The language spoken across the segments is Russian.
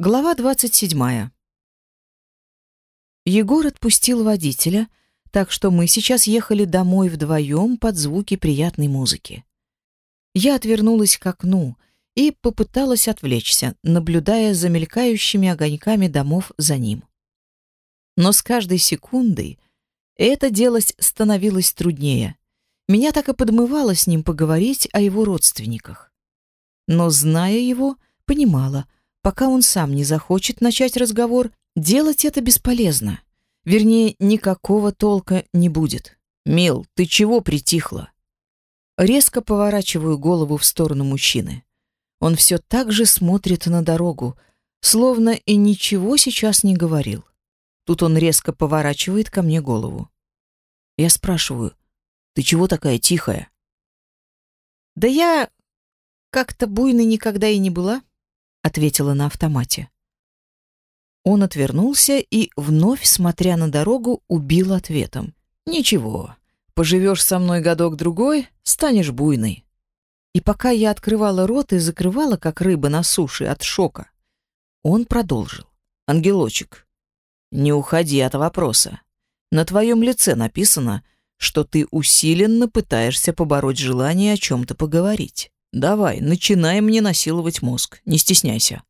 Глава 27. Егор отпустил водителя, так что мы сейчас ехали домой вдвоем под звуки приятной музыки. Я отвернулась к окну и попыталась отвлечься, наблюдая за мелькающими огоньками домов за ним. Но с каждой секундой это делать становилось труднее. Меня так и подмывало с ним поговорить о его родственниках. Но, зная его, понимала, пока он сам не захочет начать разговор, делать это бесполезно. Вернее, никакого толка не будет. «Мил, ты чего притихла?» Резко поворачиваю голову в сторону мужчины. Он все так же смотрит на дорогу, словно и ничего сейчас не говорил. Тут он резко поворачивает ко мне голову. Я спрашиваю, ты чего такая тихая? Да я как-то буйной никогда и не была, ответила на автомате. Он отвернулся и, вновь смотря на дорогу, убил ответом. «Ничего, поживешь со мной годок-другой, станешь буйной». И пока я открывала рот и закрывала, как рыба на суше, от шока, он продолжил. «Ангелочек, не уходи от вопроса. На твоем лице написано, что ты усиленно пытаешься побороть желание о чем-то поговорить. Давай, начинай мне насиловать мозг, не стесняйся.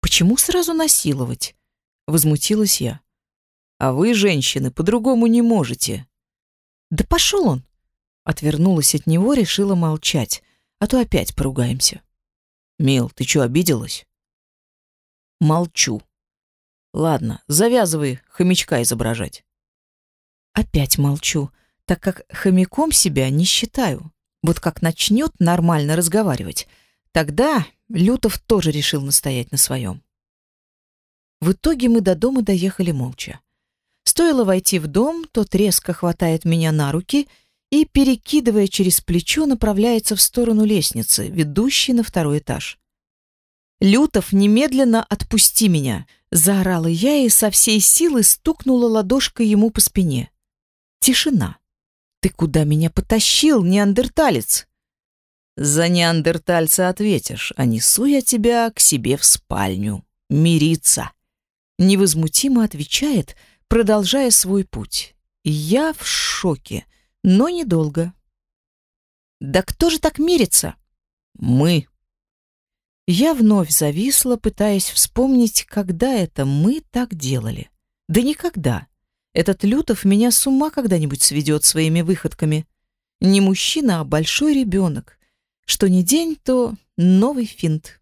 Почему сразу насиловать? Возмутилась я. А вы, женщины, по-другому не можете. Да пошел он. Отвернулась от него, решила молчать, а то опять поругаемся. Мил, ты что, обиделась? Молчу. Ладно, завязывай хомячка изображать. Опять молчу, так как хомяком себя не считаю. Вот как начнет нормально разговаривать, тогда Лютов тоже решил настоять на своем. В итоге мы до дома доехали молча. Стоило войти в дом, тот резко хватает меня на руки и, перекидывая через плечо, направляется в сторону лестницы, ведущей на второй этаж. «Лютов, немедленно отпусти меня!» — заорала я и со всей силы стукнула ладошкой ему по спине. Тишина. «Ты куда меня потащил, неандерталец?» «За неандертальца ответишь, а несу я тебя к себе в спальню. Мириться!» Невозмутимо отвечает, продолжая свой путь. Я в шоке, но недолго. «Да кто же так мирится?» «Мы!» Я вновь зависла, пытаясь вспомнить, когда это мы так делали. Да никогда. Этот Лютов меня с ума когда-нибудь сведет своими выходками. Не мужчина, а большой ребенок. Что ни день, то новый финт.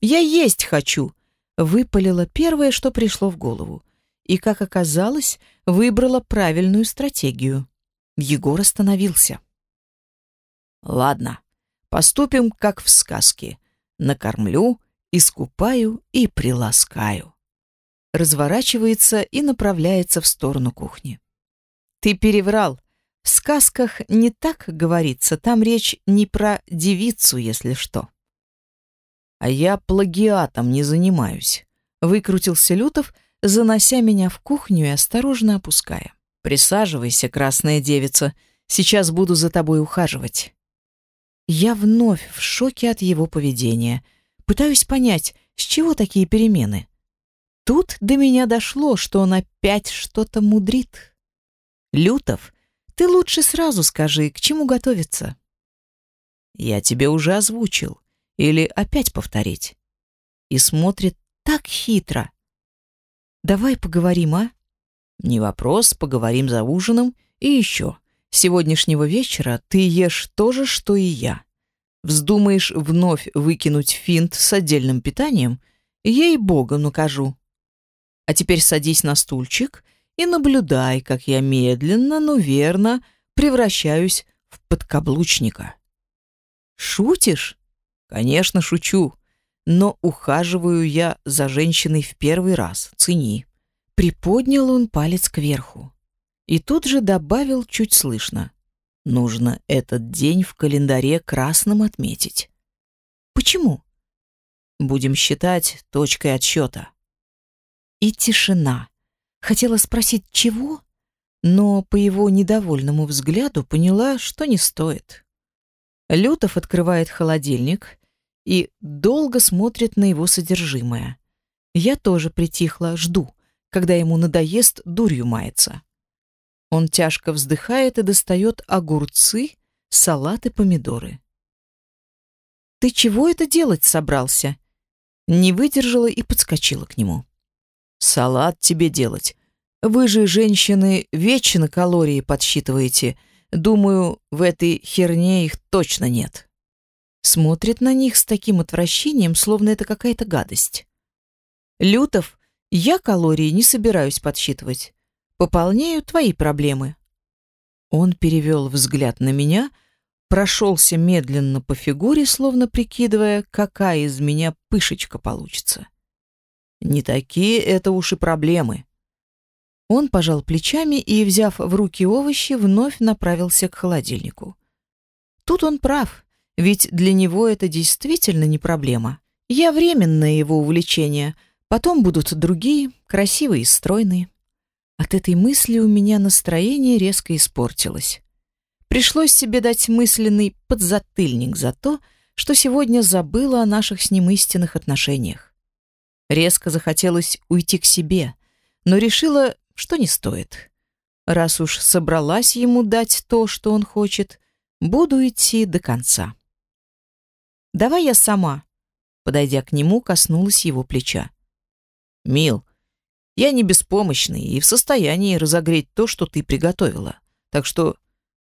«Я есть хочу!» — выпалила первое, что пришло в голову. И, как оказалось, выбрала правильную стратегию. Егор остановился. «Ладно, поступим, как в сказке накормлю, искупаю и приласкаю. Разворачивается и направляется в сторону кухни. Ты переврал. В сказках не так говорится, там речь не про девицу, если что. А я плагиатом не занимаюсь. Выкрутился Лютов, занося меня в кухню и осторожно опуская. Присаживайся, красная девица, сейчас буду за тобой ухаживать. Я вновь в шоке от его поведения. Пытаюсь понять, с чего такие перемены. Тут до меня дошло, что он опять что-то мудрит. Лютов, ты лучше сразу скажи, к чему готовиться. Я тебе уже озвучил. Или опять повторить. И смотрит так хитро. Давай поговорим, а? Не вопрос, поговорим за ужином. И еще. С сегодняшнего вечера ты ешь то же, что и я. Вздумаешь вновь выкинуть финт с отдельным питанием, ей-богу накажу. А теперь садись на стульчик и наблюдай, как я медленно, но верно превращаюсь в подкаблучника. Шутишь? Конечно, шучу. Но ухаживаю я за женщиной в первый раз, цени. Приподнял он палец кверху. И тут же добавил чуть слышно. Нужно этот день в календаре красным отметить. Почему? Будем считать точкой отсчета. И тишина. Хотела спросить, чего? Но по его недовольному взгляду поняла, что не стоит. Лютов открывает холодильник и долго смотрит на его содержимое. Я тоже притихла, жду, когда ему надоест дурью маяться. Он тяжко вздыхает и достает огурцы, салат и помидоры. «Ты чего это делать собрался?» Не выдержала и подскочила к нему. «Салат тебе делать. Вы же, женщины, вечно калории подсчитываете. Думаю, в этой херне их точно нет». Смотрит на них с таким отвращением, словно это какая-то гадость. «Лютов, я калории не собираюсь подсчитывать. Пополняю твои проблемы». Он перевел взгляд на меня — прошелся медленно по фигуре, словно прикидывая, какая из меня пышечка получится. Не такие это уж и проблемы. Он пожал плечами и, взяв в руки овощи, вновь направился к холодильнику. Тут он прав, ведь для него это действительно не проблема. Я временное его увлечение, потом будут другие, красивые и стройные. От этой мысли у меня настроение резко испортилось. Пришлось себе дать мысленный подзатыльник за то, что сегодня забыла о наших с ним истинных отношениях. Резко захотелось уйти к себе, но решила, что не стоит. Раз уж собралась ему дать то, что он хочет, буду идти до конца. «Давай я сама», — подойдя к нему, коснулась его плеча. «Мил, я не беспомощный и в состоянии разогреть то, что ты приготовила, так что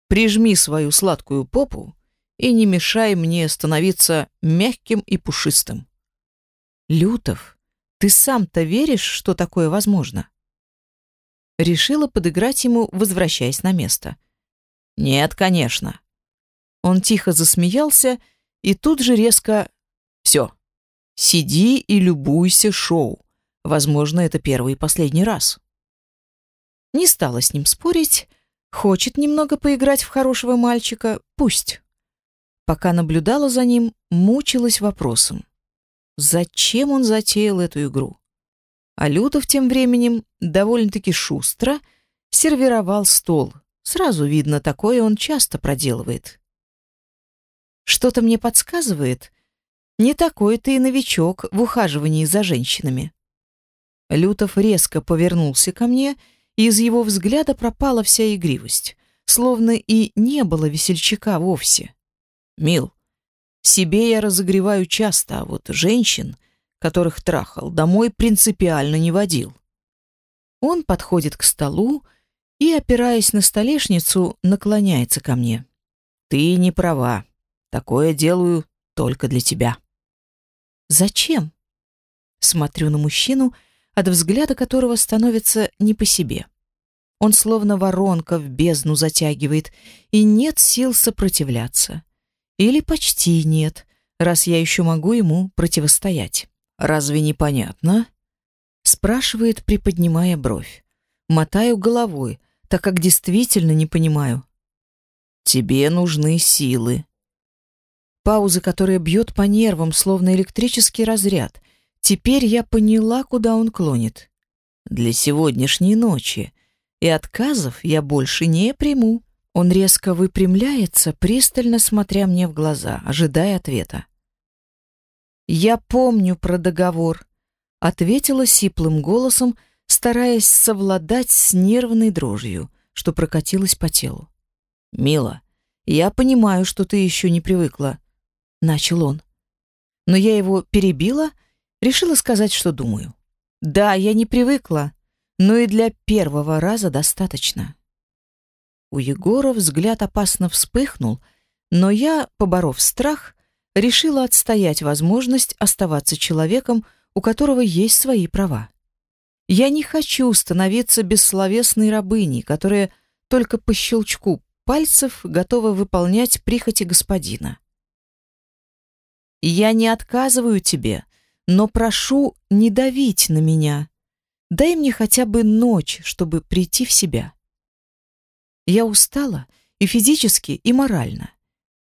Прижми свою сладкую попу и не мешай мне становиться мягким и пушистым. Лютов, ты сам-то веришь, что такое возможно? Решила подыграть ему, возвращаясь на место. Нет, конечно. Он тихо засмеялся и тут же резко «Все, сиди и любуйся шоу. Возможно, это первый и последний раз». Не стала с ним спорить, Хочет немного поиграть в хорошего мальчика, пусть. Пока наблюдала за ним, мучилась вопросом. Зачем он затеял эту игру? А Лютов тем временем довольно-таки шустро сервировал стол. Сразу видно, такое он часто проделывает. Что-то мне подсказывает, не такой ты и новичок в ухаживании за женщинами. Лютов резко повернулся ко мне и из его взгляда пропала вся игривость, словно и не было весельчака вовсе. «Мил, себе я разогреваю часто, а вот женщин, которых трахал, домой принципиально не водил». Он подходит к столу и, опираясь на столешницу, наклоняется ко мне. «Ты не права. Такое делаю только для тебя». «Зачем?» Смотрю на мужчину, от взгляда которого становится не по себе. Он словно воронка в бездну затягивает, и нет сил сопротивляться. Или почти нет, раз я еще могу ему противостоять. «Разве не понятно?» Спрашивает, приподнимая бровь. Мотаю головой, так как действительно не понимаю. «Тебе нужны силы». Пауза, которая бьет по нервам, словно электрический разряд. Теперь я поняла, куда он клонит. Для сегодняшней ночи. И отказов я больше не приму. Он резко выпрямляется, пристально смотря мне в глаза, ожидая ответа. «Я помню про договор», — ответила сиплым голосом, стараясь совладать с нервной дрожью, что прокатилась по телу. «Мила, я понимаю, что ты еще не привыкла», — начал он. Но я его перебила, решила сказать, что думаю. «Да, я не привыкла, но и для первого раза достаточно». У Егора взгляд опасно вспыхнул, но я, поборов страх, решила отстоять возможность оставаться человеком, у которого есть свои права. Я не хочу становиться бессловесной рабыней, которая только по щелчку пальцев готова выполнять прихоти господина. Я не отказываю тебе, но прошу не давить на меня. Дай мне хотя бы ночь, чтобы прийти в себя. Я устала и физически, и морально.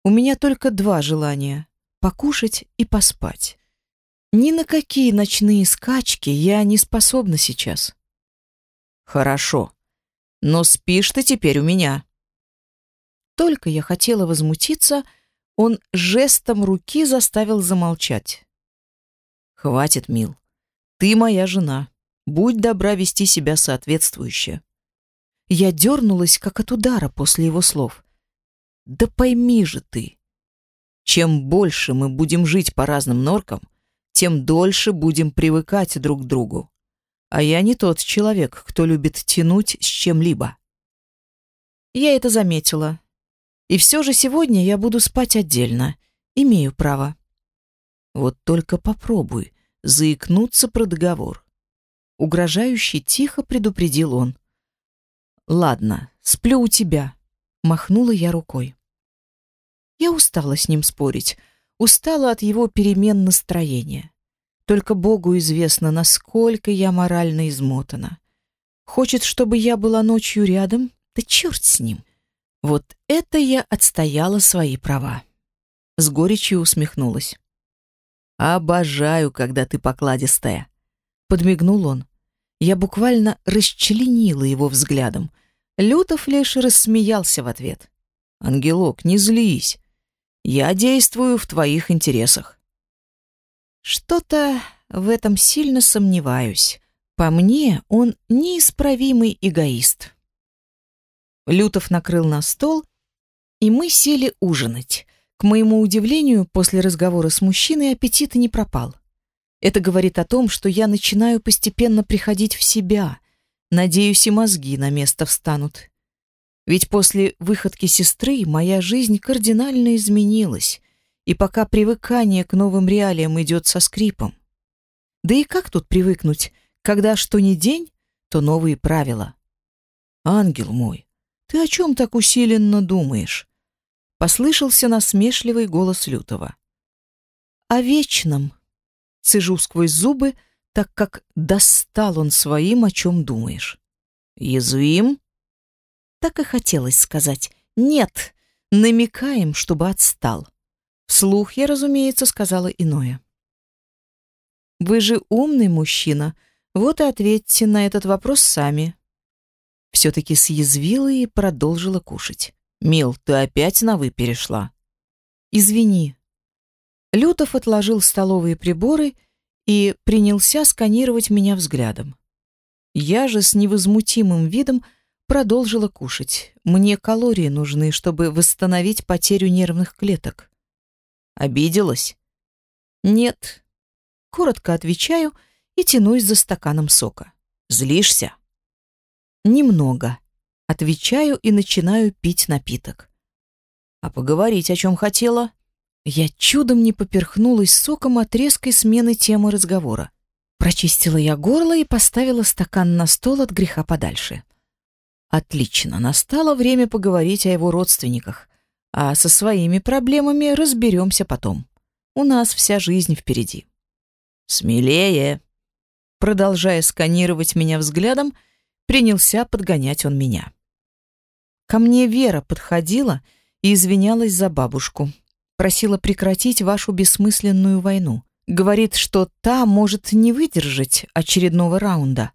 У меня только два желания — покушать и поспать. Ни на какие ночные скачки я не способна сейчас. Хорошо, но спишь ты теперь у меня. Только я хотела возмутиться, он жестом руки заставил замолчать. «Хватит, Мил. Ты моя жена. Будь добра вести себя соответствующе». Я дернулась, как от удара после его слов. «Да пойми же ты, чем больше мы будем жить по разным норкам, тем дольше будем привыкать друг к другу. А я не тот человек, кто любит тянуть с чем-либо. Я это заметила. И все же сегодня я буду спать отдельно. Имею право. Вот только попробуй заикнуться про договор. Угрожающе тихо предупредил он. Ладно, сплю у тебя. Махнула я рукой. Я устала с ним спорить, устала от его перемен настроения. Только Богу известно, насколько я морально измотана. Хочет, чтобы я была ночью рядом? Да черт с ним. Вот это я отстояла свои права. С горечью усмехнулась. «Обожаю, когда ты покладистая», — подмигнул он. Я буквально расчленила его взглядом. Лютов лишь рассмеялся в ответ. «Ангелок, не злись. Я действую в твоих интересах. Что-то в этом сильно сомневаюсь. По мне, он неисправимый эгоист. Лютов накрыл на стол, и мы сели ужинать. К моему удивлению, после разговора с мужчиной аппетит не пропал. Это говорит о том, что я начинаю постепенно приходить в себя. Надеюсь, и мозги на место встанут. Ведь после выходки сестры моя жизнь кардинально изменилась, и пока привыкание к новым реалиям идет со скрипом. Да и как тут привыкнуть, когда что ни день, то новые правила? Ангел мой, ты о чем так усиленно думаешь? Послышался насмешливый голос Лютого. О вечном. Цежу сквозь зубы, так как достал он своим, о чем думаешь. Язвим? Так и хотелось сказать «нет», намекаем, чтобы отстал. Вслух я, разумеется, сказала иное. «Вы же умный мужчина, вот и ответьте на этот вопрос сами». Все-таки съязвила и продолжила кушать. «Мил, ты опять на «вы» перешла?» «Извини». Лютов отложил столовые приборы и принялся сканировать меня взглядом. Я же с невозмутимым видом продолжила кушать. Мне калории нужны, чтобы восстановить потерю нервных клеток. Обиделась? Нет. Коротко отвечаю и тянусь за стаканом сока. Злишься? Немного. Отвечаю и начинаю пить напиток. А поговорить о чем хотела? Я чудом не поперхнулась соком от резкой смены темы разговора. Прочистила я горло и поставила стакан на стол от греха подальше. Отлично, настало время поговорить о его родственниках, а со своими проблемами разберемся потом. У нас вся жизнь впереди. Смелее. Продолжая сканировать меня взглядом, принялся подгонять он меня. Ко мне Вера подходила и извинялась за бабушку. Просила прекратить вашу бессмысленную войну. Говорит, что та может не выдержать очередного раунда,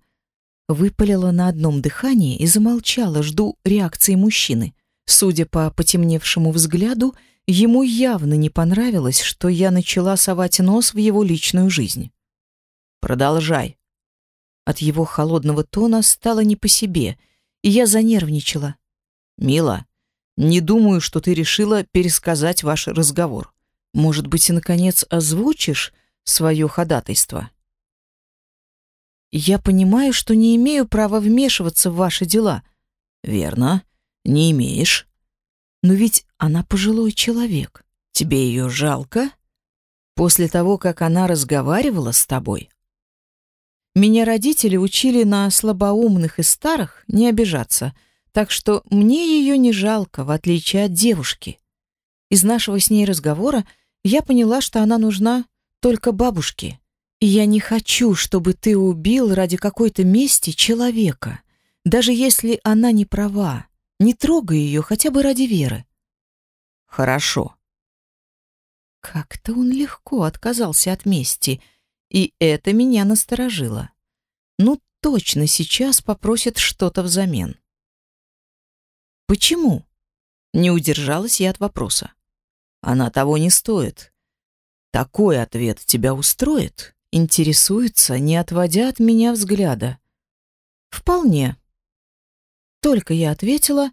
Выпалила на одном дыхании и замолчала, жду реакции мужчины. Судя по потемневшему взгляду, ему явно не понравилось, что я начала совать нос в его личную жизнь. «Продолжай». От его холодного тона стало не по себе, и я занервничала. «Мила, не думаю, что ты решила пересказать ваш разговор. Может быть, и, наконец, озвучишь свое ходатайство?» Я понимаю, что не имею права вмешиваться в ваши дела. Верно, не имеешь. Но ведь она пожилой человек. Тебе ее жалко? После того, как она разговаривала с тобой? Меня родители учили на слабоумных и старых не обижаться, так что мне ее не жалко, в отличие от девушки. Из нашего с ней разговора я поняла, что она нужна только бабушке. И я не хочу, чтобы ты убил ради какой-то мести человека, даже если она не права. Не трогай ее хотя бы ради веры. Хорошо. Как-то он легко отказался от мести, и это меня насторожило. Ну, точно сейчас попросит что-то взамен. Почему? Не удержалась я от вопроса. она того не стоит. Такой ответ тебя устроит? Интересуется, не отводя от меня взгляда. Вполне. Только я ответила,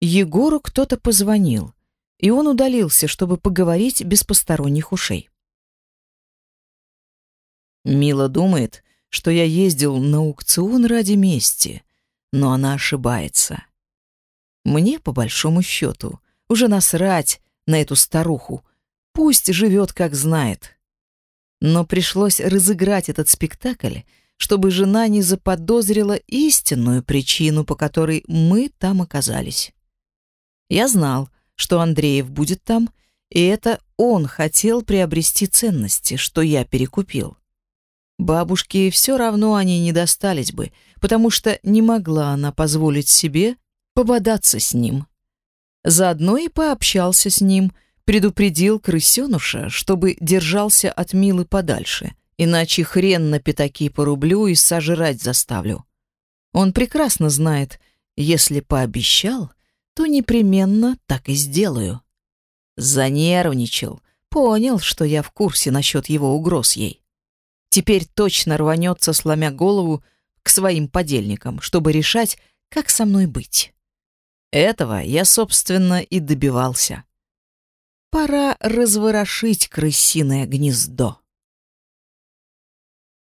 Егору кто-то позвонил, и он удалился, чтобы поговорить без посторонних ушей. Мила думает, что я ездил на аукцион ради мести, но она ошибается. Мне, по большому счету, уже насрать на эту старуху. Пусть живет, как знает. Но пришлось разыграть этот спектакль, чтобы жена не заподозрила истинную причину, по которой мы там оказались. Я знал, что Андреев будет там, и это он хотел приобрести ценности, что я перекупил. Бабушке все равно они не достались бы, потому что не могла она позволить себе пободаться с ним. Заодно и пообщался с ним, предупредил крысенуша, чтобы держался от Милы подальше, иначе хрен на пятаки порублю и сожрать заставлю. Он прекрасно знает, если пообещал, то непременно так и сделаю. Занервничал, понял, что я в курсе насчет его угроз ей. Теперь точно рванется, сломя голову, к своим подельникам, чтобы решать, как со мной быть. Этого я, собственно, и добивался. Пора разворошить крысиное гнездо.